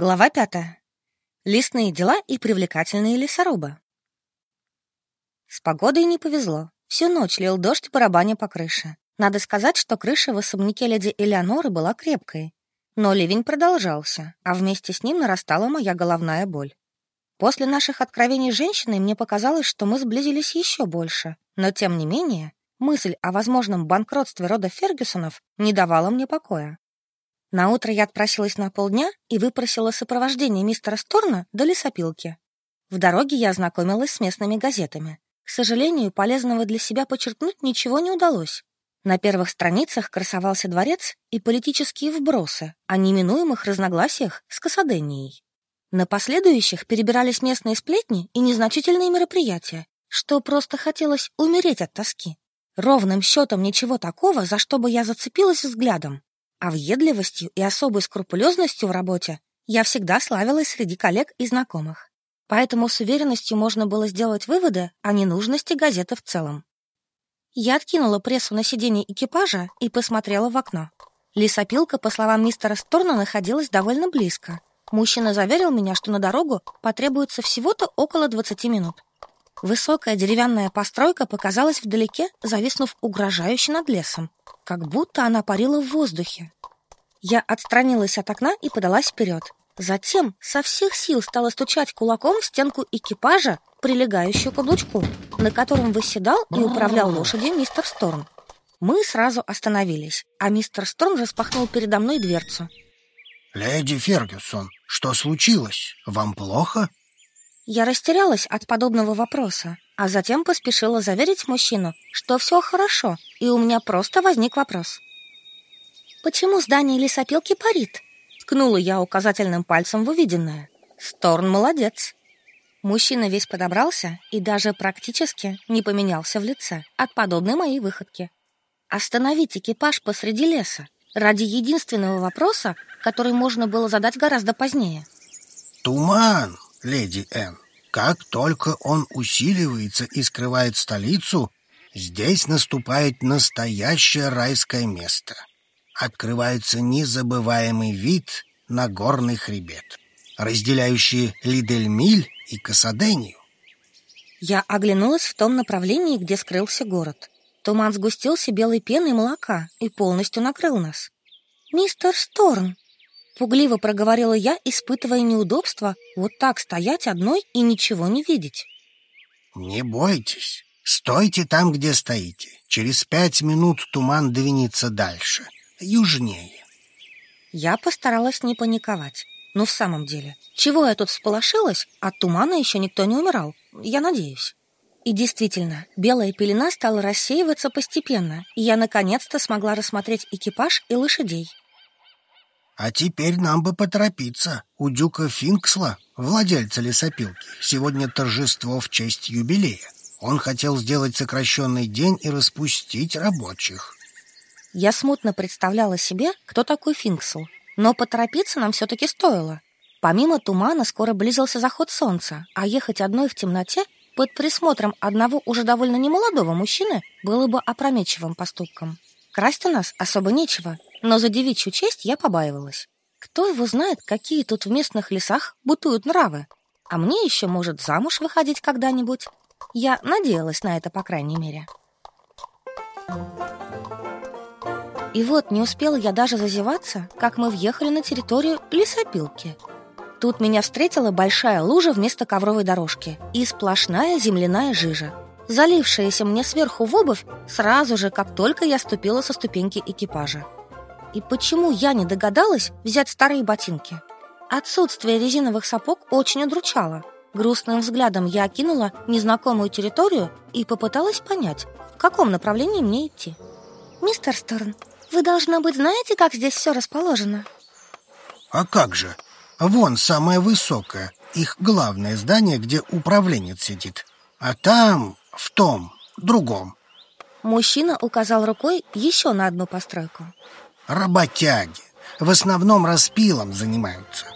Глава пятая. Лесные дела и привлекательные лесорубы. С погодой не повезло. Всю ночь лил дождь барабаня по крыше. Надо сказать, что крыша в особняке леди Элеоноры была крепкой. Но ливень продолжался, а вместе с ним нарастала моя головная боль. После наших откровений с женщиной мне показалось, что мы сблизились еще больше. Но, тем не менее, мысль о возможном банкротстве рода Фергюсонов не давала мне покоя. На утро я отпросилась на полдня и выпросила сопровождение мистера Сторна до лесопилки. В дороге я ознакомилась с местными газетами. К сожалению, полезного для себя подчеркнуть ничего не удалось. На первых страницах красовался дворец и политические вбросы о неминуемых разногласиях с Касаденией. На последующих перебирались местные сплетни и незначительные мероприятия, что просто хотелось умереть от тоски. Ровным счетом ничего такого, за что бы я зацепилась взглядом. А въедливостью и особой скрупулезностью в работе я всегда славилась среди коллег и знакомых. Поэтому с уверенностью можно было сделать выводы о ненужности газеты в целом. Я откинула прессу на сиденье экипажа и посмотрела в окно. Лесопилка, по словам мистера Сторна, находилась довольно близко. Мужчина заверил меня, что на дорогу потребуется всего-то около 20 минут. Высокая деревянная постройка показалась вдалеке, зависнув угрожающе над лесом как будто она парила в воздухе. Я отстранилась от окна и подалась вперед. Затем со всех сил стала стучать кулаком в стенку экипажа, прилегающую к облучку, на котором выседал и управлял лошадью мистер Сторн. Мы сразу остановились, а мистер Сторн распахнул передо мной дверцу. «Леди Фергюсон, что случилось? Вам плохо?» Я растерялась от подобного вопроса, а затем поспешила заверить мужчину, что все хорошо, и у меня просто возник вопрос. «Почему здание лесопилки парит?» Ткнула я указательным пальцем в увиденное. «Сторн молодец!» Мужчина весь подобрался и даже практически не поменялся в лице от подобной моей выходки. Остановить экипаж посреди леса ради единственного вопроса, который можно было задать гораздо позднее. «Туман!» Леди Энн. Как только он усиливается и скрывает столицу, здесь наступает настоящее райское место. Открывается незабываемый вид на горный хребет, разделяющий Лидельмиль и Касадению. Я оглянулась в том направлении, где скрылся город. Туман сгустился белой пеной молока и полностью накрыл нас. «Мистер Сторн!» Пугливо проговорила я, испытывая неудобство вот так стоять одной и ничего не видеть. «Не бойтесь. Стойте там, где стоите. Через пять минут туман двинется дальше, южнее». Я постаралась не паниковать. Но в самом деле, чего я тут всполошилась? От тумана еще никто не умирал. Я надеюсь. И действительно, белая пелена стала рассеиваться постепенно, и я наконец-то смогла рассмотреть экипаж и лошадей. А теперь нам бы поторопиться. У дюка Финксла, владельца лесопилки, сегодня торжество в честь юбилея. Он хотел сделать сокращенный день и распустить рабочих. Я смутно представляла себе, кто такой Финксл, но поторопиться нам все-таки стоило. Помимо тумана скоро близился заход солнца, а ехать одной в темноте под присмотром одного уже довольно немолодого мужчины было бы опрометчивым поступком. Красть у нас особо нечего, но за девичью честь я побаивалась. Кто его знает, какие тут в местных лесах бутуют нравы? А мне еще может замуж выходить когда-нибудь. Я надеялась на это, по крайней мере. И вот не успела я даже зазеваться, как мы въехали на территорию лесопилки. Тут меня встретила большая лужа вместо ковровой дорожки и сплошная земляная жижа, залившаяся мне сверху в обувь сразу же, как только я ступила со ступеньки экипажа. И почему я не догадалась взять старые ботинки? Отсутствие резиновых сапог очень удручало. Грустным взглядом я окинула незнакомую территорию и попыталась понять, в каком направлении мне идти. «Мистер Сторн, вы, должно быть, знаете, как здесь все расположено?» «А как же? Вон самое высокое, их главное здание, где управленец сидит. А там, в том, другом». Мужчина указал рукой еще на одну постройку работяги. В основном распилом занимаются.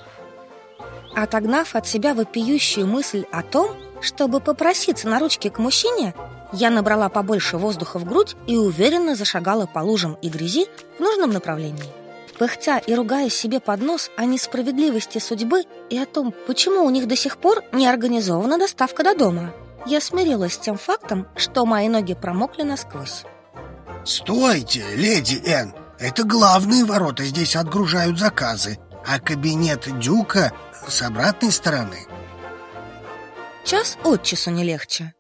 Отогнав от себя вопиющую мысль о том, чтобы попроситься на ручки к мужчине, я набрала побольше воздуха в грудь и уверенно зашагала по лужам и грязи в нужном направлении. пыхтя и ругаясь себе под нос о несправедливости судьбы и о том, почему у них до сих пор не организована доставка до дома. Я смирилась с тем фактом, что мои ноги промокли насквозь. «Стойте, леди Энн! Это главные ворота здесь отгружают заказы, а кабинет Дюка с обратной стороны». Час от часу не легче.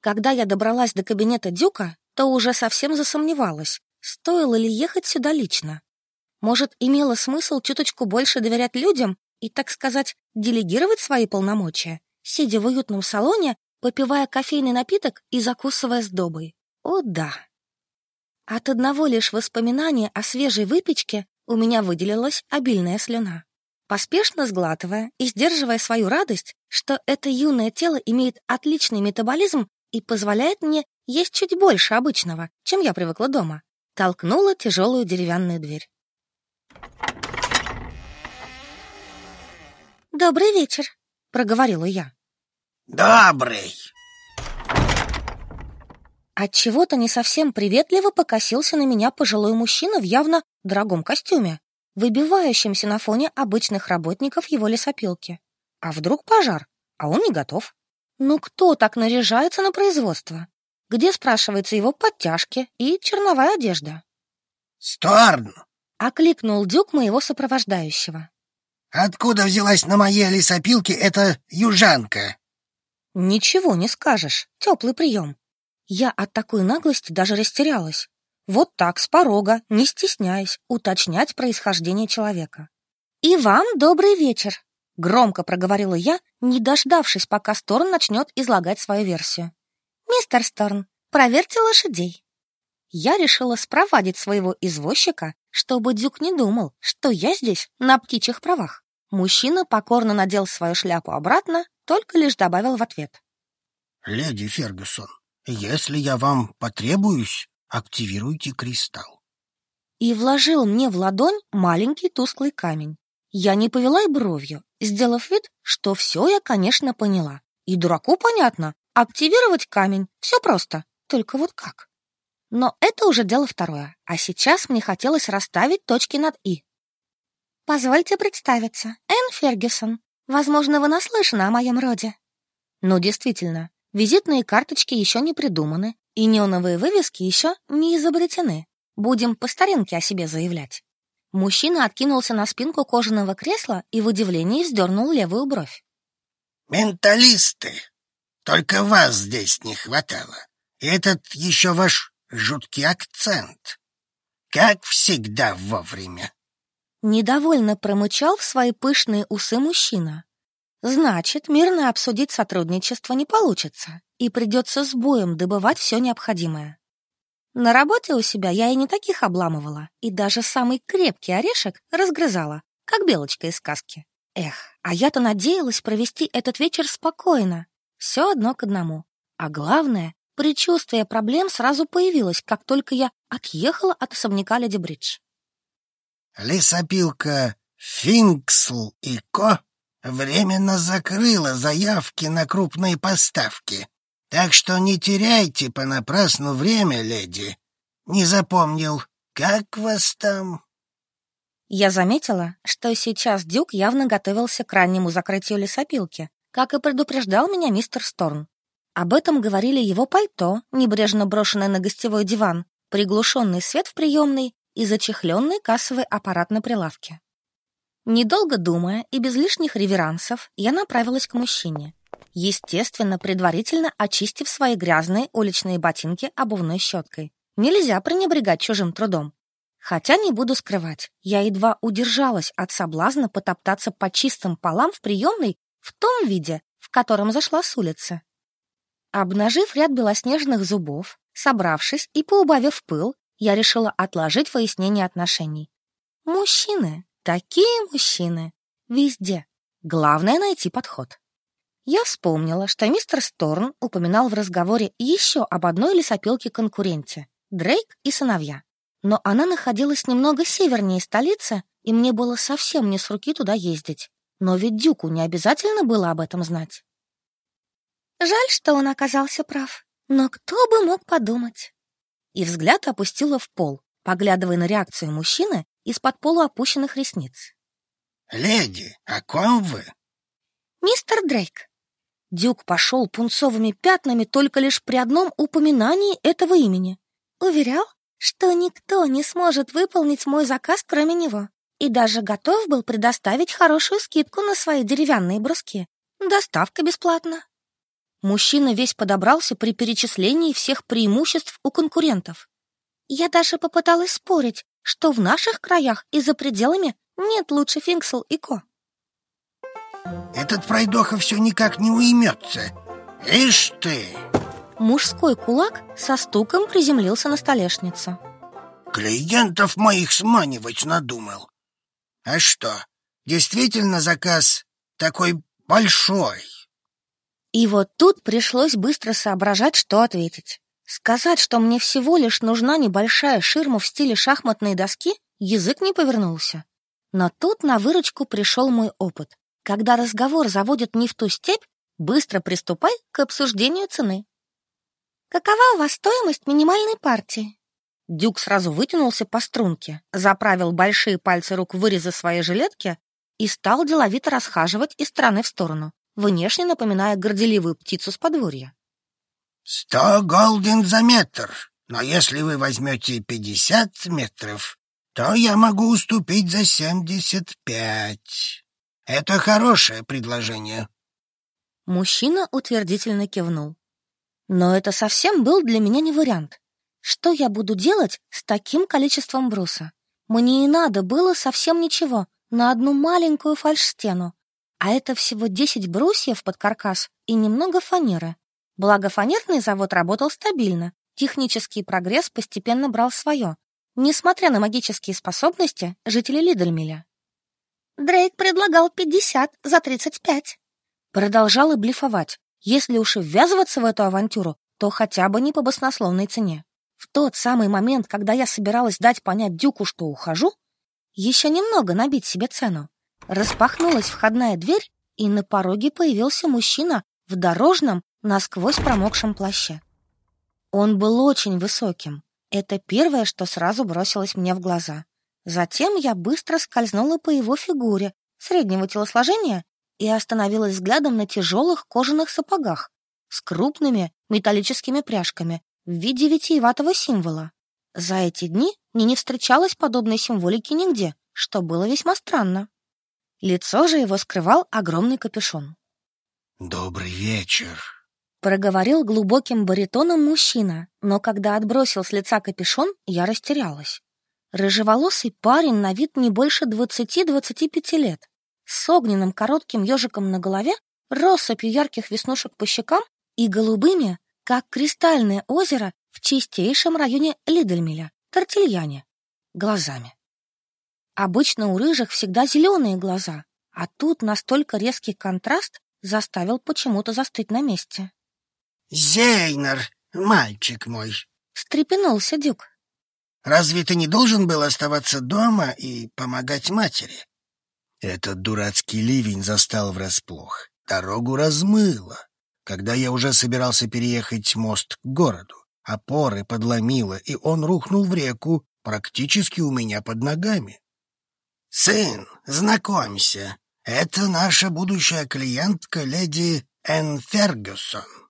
Когда я добралась до кабинета Дюка, то уже совсем засомневалась, стоило ли ехать сюда лично. Может, имело смысл чуточку больше доверять людям и, так сказать, делегировать свои полномочия? сидя в уютном салоне, попивая кофейный напиток и закусывая сдобой. О да! От одного лишь воспоминания о свежей выпечке у меня выделилась обильная слюна. Поспешно сглатывая и сдерживая свою радость, что это юное тело имеет отличный метаболизм и позволяет мне есть чуть больше обычного, чем я привыкла дома, толкнула тяжелую деревянную дверь. «Добрый вечер», — проговорила я. Добрый. От чего-то не совсем приветливо покосился на меня пожилой мужчина в явно дорогом костюме, выбивающемся на фоне обычных работников его лесопилки. А вдруг пожар, а он не готов? Ну кто так наряжается на производство? Где, спрашивается, его подтяжки и черновая одежда? Сторн! Окликнул Дюк моего сопровождающего. Откуда взялась на моей лесопилке эта южанка? Ничего не скажешь. Теплый прием. Я от такой наглости даже растерялась. Вот так, с порога, не стесняясь, уточнять происхождение человека. «И вам добрый вечер», — громко проговорила я, не дождавшись, пока Сторн начнет излагать свою версию. «Мистер Сторн, проверьте лошадей». Я решила спровадить своего извозчика, чтобы Дюк не думал, что я здесь на птичьих правах. Мужчина покорно надел свою шляпу обратно, только лишь добавил в ответ. «Леди Фергюсон, если я вам потребуюсь, активируйте кристалл». И вложил мне в ладонь маленький тусклый камень. Я не повела и бровью, сделав вид, что все я, конечно, поняла. И дураку понятно, активировать камень, все просто, только вот как. Но это уже дело второе, а сейчас мне хотелось расставить точки над «и». «Позвольте представиться, Энн Фергюсон. Возможно, вы наслышаны о моем роде». Ну, действительно, визитные карточки еще не придуманы, и неоновые вывески еще не изобретены. Будем по старинке о себе заявлять. Мужчина откинулся на спинку кожаного кресла и в удивлении вздернул левую бровь. «Менталисты! Только вас здесь не хватало. И этот еще ваш жуткий акцент. Как всегда вовремя». Недовольно промычал в свои пышные усы мужчина. Значит, мирно обсудить сотрудничество не получится, и придется с боем добывать все необходимое. На работе у себя я и не таких обламывала, и даже самый крепкий орешек разгрызала, как белочка из сказки. Эх, а я-то надеялась провести этот вечер спокойно. Все одно к одному. А главное, предчувствие проблем сразу появилось, как только я отъехала от особняка Леди Бридж. Лесопилка «Финксл и Ко» временно закрыла заявки на крупные поставки. Так что не теряйте понапрасну время, леди. Не запомнил, как вас там?» Я заметила, что сейчас Дюк явно готовился к раннему закрытию лесопилки, как и предупреждал меня мистер Сторн. Об этом говорили его пальто, небрежно брошенное на гостевой диван, приглушенный свет в приемной и зачехленный кассовый аппарат на прилавке. Недолго думая и без лишних реверансов, я направилась к мужчине, естественно, предварительно очистив свои грязные уличные ботинки обувной щеткой. Нельзя пренебрегать чужим трудом. Хотя не буду скрывать, я едва удержалась от соблазна потоптаться по чистым полам в приемной в том виде, в котором зашла с улицы. Обнажив ряд белоснежных зубов, собравшись и поубавив пыл, я решила отложить выяснение отношений. Мужчины, такие мужчины, везде. Главное найти подход. Я вспомнила, что мистер Сторн упоминал в разговоре еще об одной лесопилке-конкуренте — Дрейк и сыновья. Но она находилась немного севернее столицы, и мне было совсем не с руки туда ездить. Но ведь Дюку не обязательно было об этом знать. Жаль, что он оказался прав. Но кто бы мог подумать? и взгляд опустила в пол, поглядывая на реакцию мужчины из-под полуопущенных ресниц. «Леди, о ком вы?» «Мистер Дрейк». Дюк пошел пунцовыми пятнами только лишь при одном упоминании этого имени. Уверял, что никто не сможет выполнить мой заказ, кроме него, и даже готов был предоставить хорошую скидку на свои деревянные бруски. Доставка бесплатна. Мужчина весь подобрался при перечислении всех преимуществ у конкурентов. Я даже попыталась спорить, что в наших краях и за пределами нет лучше Финксел и Ко. Этот пройдоха все никак не уймется. Ишь ты! Мужской кулак со стуком приземлился на столешницу. Клиентов моих сманивать надумал. А что, действительно заказ такой большой? И вот тут пришлось быстро соображать, что ответить. Сказать, что мне всего лишь нужна небольшая ширма в стиле шахматной доски, язык не повернулся. Но тут на выручку пришел мой опыт. Когда разговор заводит не в ту степь, быстро приступай к обсуждению цены. Какова у вас стоимость минимальной партии? Дюк сразу вытянулся по струнке, заправил большие пальцы рук в вырезы своей жилетки и стал деловито расхаживать из стороны в сторону, внешне напоминая горделивую птицу с подворья. «Сто голден за метр, но если вы возьмете пятьдесят метров, то я могу уступить за семьдесят пять. Это хорошее предложение». Мужчина утвердительно кивнул. Но это совсем был для меня не вариант. Что я буду делать с таким количеством бруса? Мне и надо было совсем ничего, на одну маленькую фальшстену, а это всего 10 брусьев под каркас и немного фанеры. Благо фанерный завод работал стабильно, технический прогресс постепенно брал свое, несмотря на магические способности жителей Лидельмиля. Дрейк предлагал 50 за 35. Продолжала блефовать. Если уж и ввязываться в эту авантюру, то хотя бы не по баснословной цене. В тот самый момент, когда я собиралась дать понять Дюку, что ухожу, еще немного набить себе цену, Распахнулась входная дверь, и на пороге появился мужчина в дорожном, насквозь промокшем плаще. Он был очень высоким. Это первое, что сразу бросилось мне в глаза. Затем я быстро скользнула по его фигуре, среднего телосложения, и остановилась взглядом на тяжелых кожаных сапогах с крупными металлическими пряжками в виде витиеватого символа. За эти дни мне не встречалось подобной символики нигде, что было весьма странно. Лицо же его скрывал огромный капюшон. «Добрый вечер», — проговорил глубоким баритоном мужчина, но когда отбросил с лица капюшон, я растерялась. Рыжеволосый парень на вид не больше двадцати-двадцати пяти лет, с огненным коротким ежиком на голове, россыпью ярких веснушек по щекам и голубыми, как кристальное озеро в чистейшем районе Лидельмиля, Тортильяне, глазами. Обычно у рыжих всегда зеленые глаза, а тут настолько резкий контраст заставил почему-то застыть на месте. «Зейнер, мальчик мой!» — встрепенулся Дюк. «Разве ты не должен был оставаться дома и помогать матери?» Этот дурацкий ливень застал врасплох. Дорогу размыло. Когда я уже собирался переехать мост к городу, опоры подломило, и он рухнул в реку практически у меня под ногами. «Сын, знакомься, это наша будущая клиентка леди Энн Фергюсон».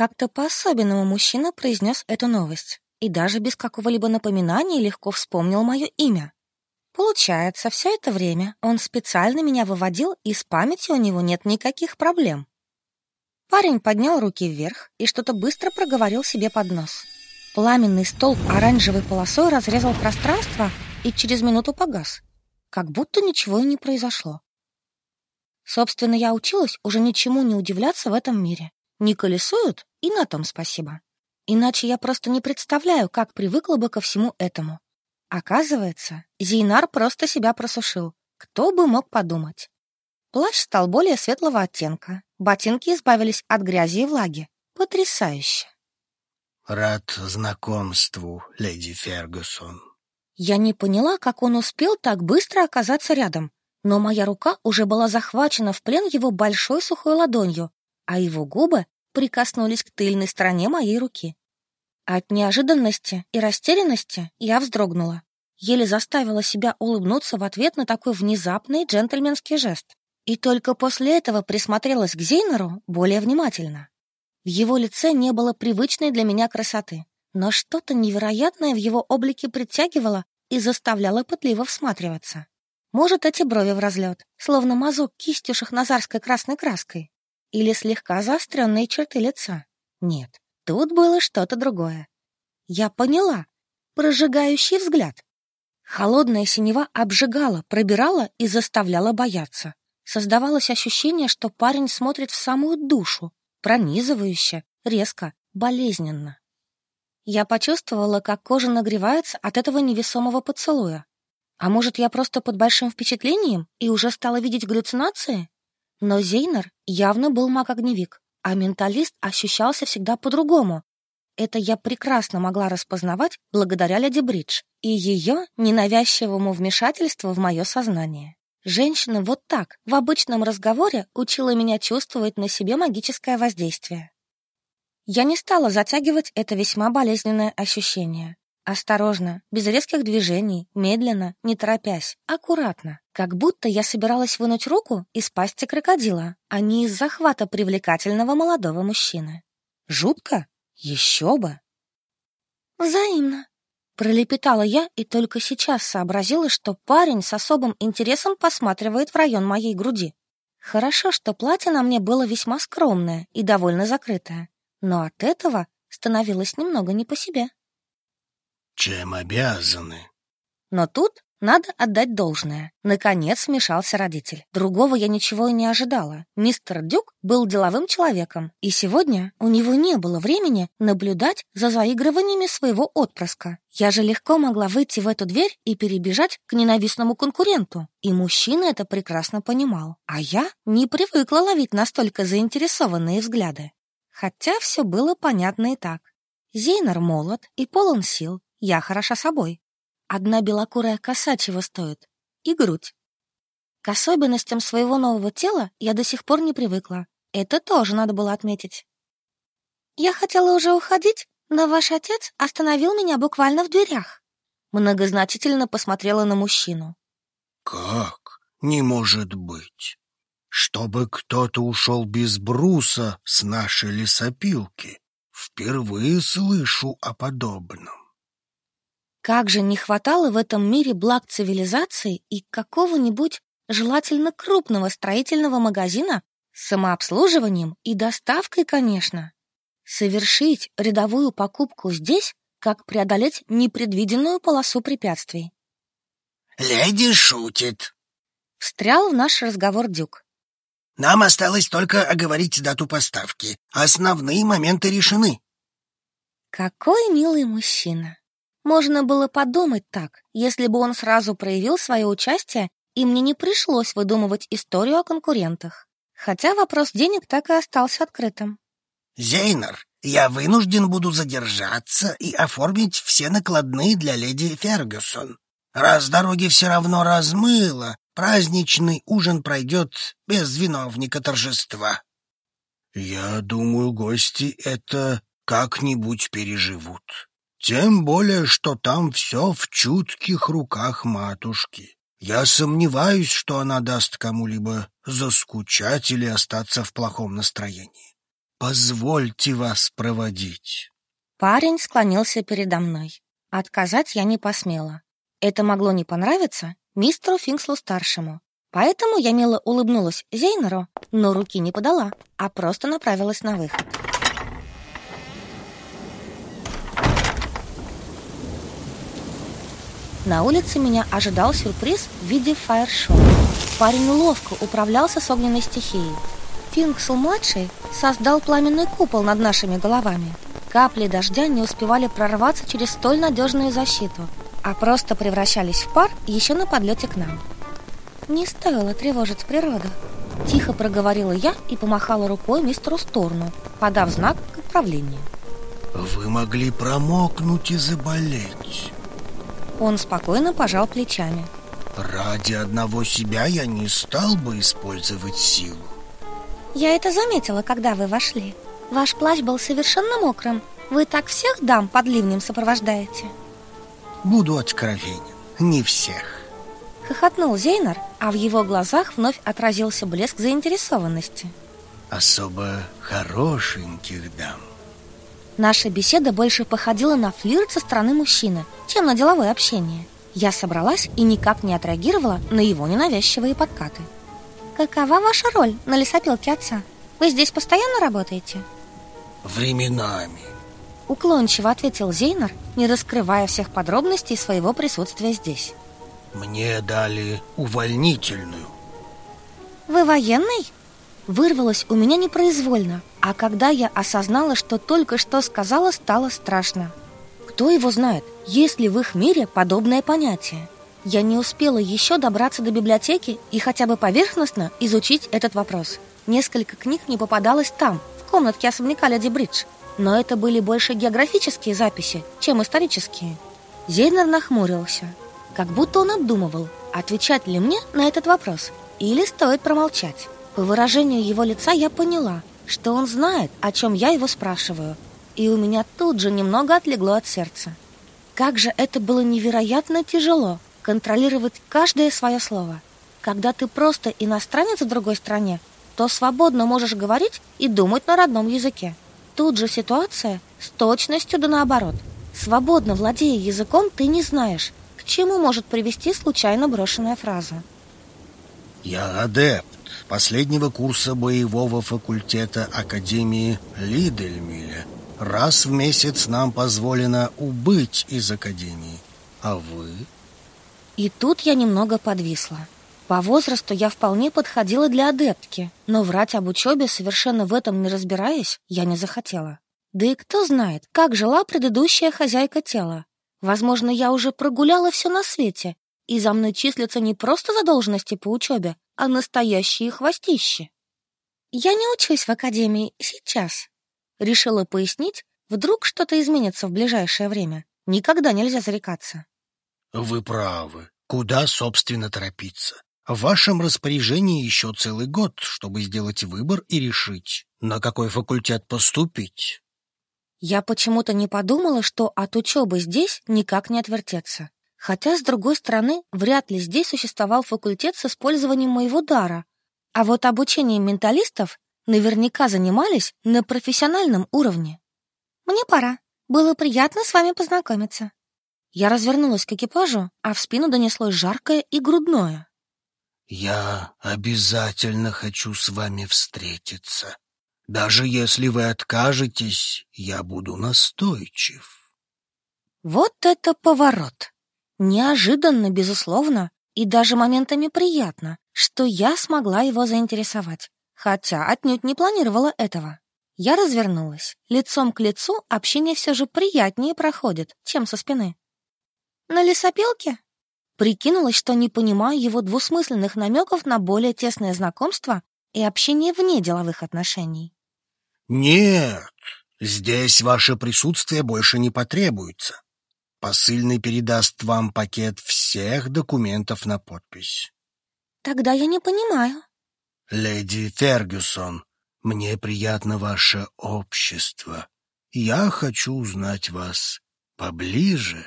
Как-то по-особенному мужчина произнес эту новость и даже без какого-либо напоминания легко вспомнил мое имя. Получается, все это время он специально меня выводил, и с памятью у него нет никаких проблем. Парень поднял руки вверх и что-то быстро проговорил себе под нос. Пламенный столб оранжевой полосой разрезал пространство и через минуту погас как будто ничего и не произошло. Собственно, я училась уже ничему не удивляться в этом мире. Не колесуют, и на том спасибо. Иначе я просто не представляю, как привыкла бы ко всему этому. Оказывается, Зейнар просто себя просушил. Кто бы мог подумать. Плащ стал более светлого оттенка. Ботинки избавились от грязи и влаги. Потрясающе. Рад знакомству, леди Фергюсон. Я не поняла, как он успел так быстро оказаться рядом, но моя рука уже была захвачена в плен его большой сухой ладонью, а его губы прикоснулись к тыльной стороне моей руки. От неожиданности и растерянности я вздрогнула. Еле заставила себя улыбнуться в ответ на такой внезапный джентльменский жест. И только после этого присмотрелась к Зейнеру более внимательно. В его лице не было привычной для меня красоты, но что-то невероятное в его облике притягивало и заставляло пытливо всматриваться. Может, эти брови в разлет, словно мазок кистью шахназарской красной краской, или слегка заостренные черты лица. Нет, тут было что-то другое. Я поняла. Прожигающий взгляд. Холодная синева обжигала, пробирала и заставляла бояться. Создавалось ощущение, что парень смотрит в самую душу, пронизывающе, резко, болезненно. Я почувствовала, как кожа нагревается от этого невесомого поцелуя. А может, я просто под большим впечатлением и уже стала видеть галлюцинации? Но Зейнер явно был маг-огневик, а менталист ощущался всегда по-другому. Это я прекрасно могла распознавать благодаря Леди Бридж и ее ненавязчивому вмешательству в мое сознание. Женщина вот так, в обычном разговоре, учила меня чувствовать на себе магическое воздействие. Я не стала затягивать это весьма болезненное ощущение. Осторожно, без резких движений, медленно, не торопясь, аккуратно, как будто я собиралась вынуть руку из пасти крокодила, а не из захвата привлекательного молодого мужчины. Жутко? Еще бы! Взаимно. Пролепетала я и только сейчас сообразила, что парень с особым интересом посматривает в район моей груди. Хорошо, что платье на мне было весьма скромное и довольно закрытое, но от этого становилось немного не по себе. «Чем обязаны?» Но тут надо отдать должное. Наконец вмешался родитель. Другого я ничего и не ожидала. Мистер Дюк был деловым человеком, и сегодня у него не было времени наблюдать за заигрываниями своего отпрыска. Я же легко могла выйти в эту дверь и перебежать к ненавистному конкуренту. И мужчина это прекрасно понимал. А я не привыкла ловить настолько заинтересованные взгляды. Хотя все было понятно и так. Зейнер молод и полон сил. Я хороша собой. Одна белокурая коса чего стоит. И грудь. К особенностям своего нового тела я до сих пор не привыкла. Это тоже надо было отметить. Я хотела уже уходить, но ваш отец остановил меня буквально в дверях. Многозначительно посмотрела на мужчину. Как? Не может быть. Чтобы кто-то ушел без бруса с нашей лесопилки. Впервые слышу о подобном. Как же не хватало в этом мире благ цивилизации и какого-нибудь, желательно крупного строительного магазина с самообслуживанием и доставкой, конечно. Совершить рядовую покупку здесь, как преодолеть непредвиденную полосу препятствий. «Леди шутит», — встрял в наш разговор Дюк. «Нам осталось только оговорить дату поставки. Основные моменты решены». Какой милый мужчина. Можно было подумать так, если бы он сразу проявил свое участие, и мне не пришлось выдумывать историю о конкурентах. Хотя вопрос денег так и остался открытым. «Зейнер, я вынужден буду задержаться и оформить все накладные для леди Фергюсон. Раз дороги все равно размыло, праздничный ужин пройдет без виновника торжества». «Я думаю, гости это как-нибудь переживут», тем более, что там все в чутких руках матушки. Я сомневаюсь, что она даст кому-либо заскучать или остаться в плохом настроении. Позвольте вас проводить. Парень склонился передо мной. Отказать я не посмела. Это могло не понравиться мистеру Финкслу-старшему. Поэтому я мило улыбнулась Зейнеру, но руки не подала, а просто направилась на выход. На улице меня ожидал сюрприз в виде фаер-шоу. Парень ловко управлялся с огненной стихией. Финксел-младший создал пламенный купол над нашими головами. Капли дождя не успевали прорваться через столь надежную защиту, а просто превращались в пар еще на подлете к нам. Не стоило тревожить природу. Тихо проговорила я и помахала рукой мистеру Сторну, подав знак к отправлению. Вы могли промокнуть и заболеть. Он спокойно пожал плечами. Ради одного себя я не стал бы использовать силу. Я это заметила, когда вы вошли. Ваш плащ был совершенно мокрым, Вы так всех дам под ливнем сопровождаете? Буду откровенен, не всех. Хохотнул Зейнар, а в его глазах вновь отразился блеск заинтересованности. Особо хорошеньких дам. Наша беседа больше походила на флирт со стороны мужчины, чем на деловое общение. Я собралась и никак не отреагировала на его ненавязчивые подкаты. Какова ваша роль на лесопилке отца? Вы здесь постоянно работаете? Временами. Уклончиво ответил Зейнар, не раскрывая всех подробностей своего присутствия здесь. Мне дали увольнительную. Вы военный? Вырвалось у меня непроизвольно, а когда я осознала, что только что сказала, стало страшно. Кто его знает, есть ли в их мире подобное понятие? Я не успела еще добраться до библиотеки и хотя бы поверхностно изучить этот вопрос. Несколько книг не попадалось там, в комнатке особняка Леди Бридж, но это были больше географические записи, чем исторические. Зейнер нахмурился, как будто он обдумывал, отвечать ли мне на этот вопрос или стоит промолчать. По выражению его лица я поняла, что он знает, о чем я его спрашиваю, и у меня тут же немного отлегло от сердца. Как же это было невероятно тяжело контролировать каждое свое слово. Когда ты просто иностранец в другой стране, то свободно можешь говорить и думать на родном языке. Тут же ситуация с точностью да наоборот. Свободно владея языком, ты не знаешь, к чему может привести случайно брошенная фраза. Я адепт последнего курса боевого факультета Академии Лидельмиля. Раз в месяц нам позволено убыть из Академии. А вы? И тут я немного подвисла. По возрасту я вполне подходила для адептки, но врать об учебе, совершенно в этом не разбираясь, я не захотела. Да и кто знает, как жила предыдущая хозяйка тела. Возможно, я уже прогуляла все на свете, и за мной числятся не просто задолженности по учебе, а настоящие хвостищи. Я не учусь в академии сейчас. Решила пояснить, вдруг что-то изменится в ближайшее время. Никогда нельзя зарекаться. Вы правы. Куда, собственно, торопиться? В вашем распоряжении еще целый год, чтобы сделать выбор и решить, на какой факультет поступить. Я почему-то не подумала, что от учебы здесь никак не отвертеться. Хотя, с другой стороны, вряд ли здесь существовал факультет с использованием моего дара. А вот обучением менталистов наверняка занимались на профессиональном уровне. Мне пора. Было приятно с вами познакомиться. Я развернулась к экипажу, а в спину донеслось жаркое и грудное. Я обязательно хочу с вами встретиться. Даже если вы откажетесь, я буду настойчив. Вот это поворот! Неожиданно, безусловно, и даже моментами приятно, что я смогла его заинтересовать, хотя отнюдь не планировала этого. Я развернулась. Лицом к лицу общение все же приятнее проходит, чем со спины. «На лесопилке?» Прикинулась, что не понимаю его двусмысленных намеков на более тесное знакомство и общение вне деловых отношений. «Нет, здесь ваше присутствие больше не потребуется. Посыльный передаст вам пакет всех документов на подпись». «Тогда я не понимаю». «Леди Фергюсон, мне приятно ваше общество. Я хочу узнать вас поближе».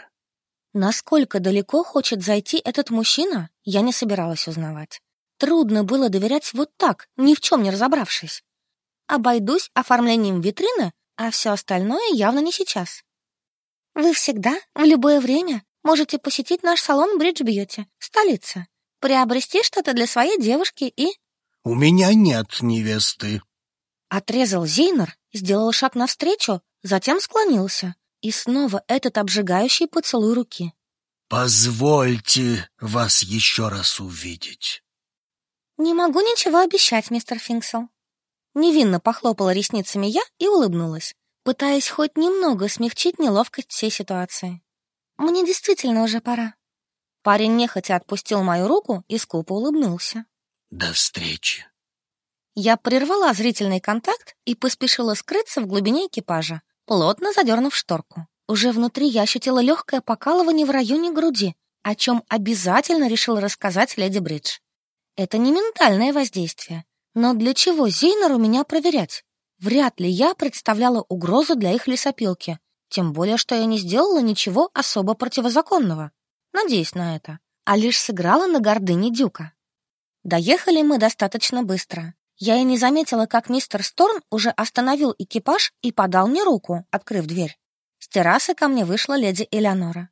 Насколько далеко хочет зайти этот мужчина, я не собиралась узнавать. Трудно было доверять вот так, ни в чем не разобравшись. Обойдусь оформлением витрины, а все остальное явно не сейчас. Вы всегда, в любое время, можете посетить наш салон Бридж Бьюти, столица, приобрести что-то для своей девушки и... «У меня нет невесты», — отрезал Зейнер, сделал шаг навстречу, затем склонился, и снова этот обжигающий поцелуй руки. «Позвольте вас еще раз увидеть». «Не могу ничего обещать, мистер Финксел». Невинно похлопала ресницами я и улыбнулась, пытаясь хоть немного смягчить неловкость всей ситуации. «Мне действительно уже пора». Парень нехотя отпустил мою руку и скупо улыбнулся. «До встречи». Я прервала зрительный контакт и поспешила скрыться в глубине экипажа, плотно задернув шторку. Уже внутри я ощутила легкое покалывание в районе груди, о чем обязательно решила рассказать леди Бридж. Это не ментальное воздействие. Но для чего Зейнеру меня проверять? Вряд ли я представляла угрозу для их лесопилки, тем более, что я не сделала ничего особо противозаконного. Надеюсь на это, а лишь сыграла на гордыне Дюка. Доехали мы достаточно быстро. Я и не заметила, как мистер Сторн уже остановил экипаж и подал мне руку, открыв дверь. С террасы ко мне вышла леди Элеонора.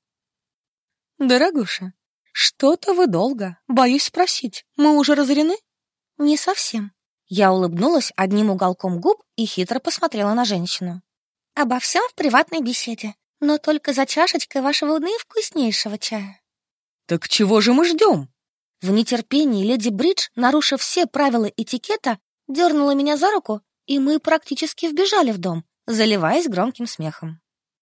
«Дорогуша, что-то вы долго. Боюсь спросить, мы уже разорены?» «Не совсем». Я улыбнулась одним уголком губ и хитро посмотрела на женщину. «Обо всем в приватной беседе, но только за чашечкой вашего наивкуснейшего чая». «Так чего же мы ждем?» В нетерпении леди Бридж, нарушив все правила этикета, дернула меня за руку, и мы практически вбежали в дом, заливаясь громким смехом.